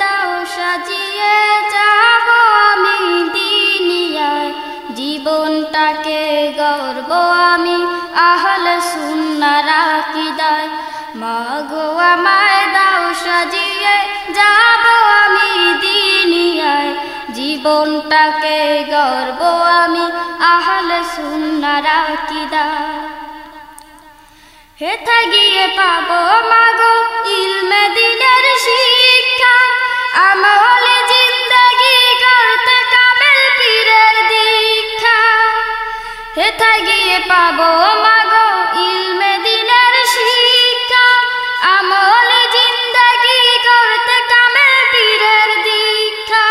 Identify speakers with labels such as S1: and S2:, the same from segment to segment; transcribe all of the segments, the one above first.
S1: দাও, সাজিয়ে যাব আমি দিনিয়ায়। জীবনটাকে গর্ব আমি, আহল সুন্নারা কিদায় মাগো আমায় দাও, সাজিয়ে যাব আমি দিনিয়ায়। জীবনটাকে গর্ব আমি, আহল সুন্নারা কিদায় হেথা গিয়ে পাবো মাগো ইলমে হেথা গিয়ে পাবো মাগো ইলমে দিনের শিক্ষা? আমলে জিন্দগি করতে কামেল পীরের দীক্ষা।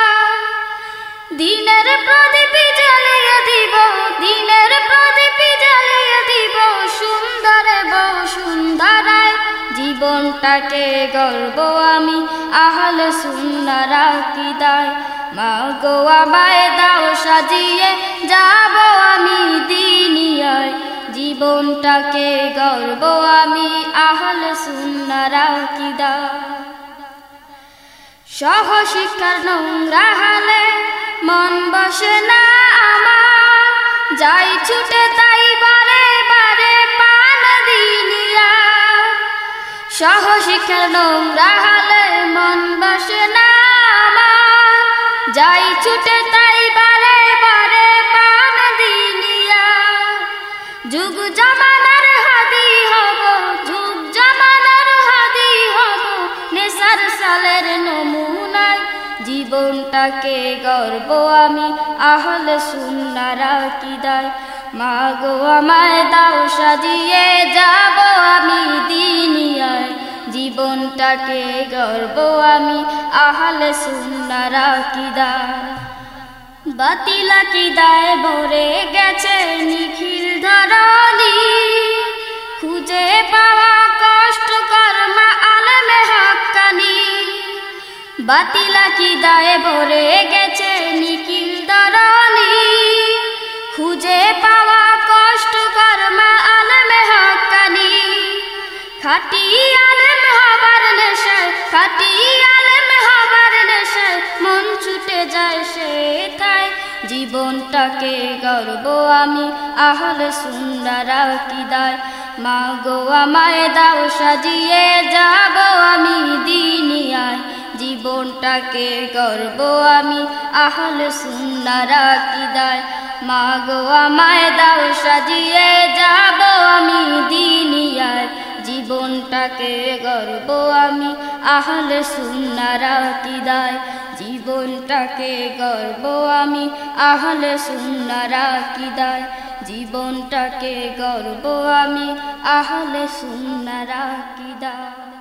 S1: দিনের প্রদীপ জ্বালিয়ে দিব, দিনের প্রদীপ জ্বালিয়ে দিব। সুন্দরে বউ সুন্দরায় জীবনটাকে গর্ব আমি, আহল সুন্দরা কিদায় মা গো আমায় দাও সাজিয়ে, যাব আমি দিনিয়ায়। জীবনটাকে গর্ব আমি, আহল সুন্দরা কিদায় সহ শিক্ষার নোংরা হালে মন বসে না আমার। যাই ছুটে তাই বারে বারে পান দিনিয়া। সহ শিক্ষার নোংরা হালে মন বসে না যাই ছুটে তাই বারে বারে পান দিনিয়া। যুগ জামানার হাদি হব, যুগ জামানার হাদি হব, নেশার সালের নমুনায় জীবনটাকে গর্ব আমি, আহলে সুন্নারা কিদায় মা গো আমায় দাও সাজিয়ে, যাব আমি দিনিয়ায়। জীবনটাকে গর্ব আমি আহলে সুন্নারা কিদায় বাতিলা কিদায় ভরে গেছে নিখিল ধরনি খুঁজে পাওয়া কষ্ট কর্মা আলমে হকানি বাতিলা কিদায় ভরে গেছে নিখিল খাটি আলম হবার নেশায় মন ছুটে যায় তাই জীবনটাকে গর্ব আমি আহল সুন্দরা কিদায় মা গো আমায় দাও, সাজিয়ে যাব আমি দিনিয়ায়। জীবনটাকে গর্ব আমি আহল সুন্দরা কিদায় মা গো আমায় দাও, সাজিয়ে যাব আমি আহলে সুন্নারা কিদায় জীবনটাকে গর্ব আমি। আহলে সুন্নারা কিদায় জীবনটাকে গর্ব আমি। আহলে সুন্নারা কিদায়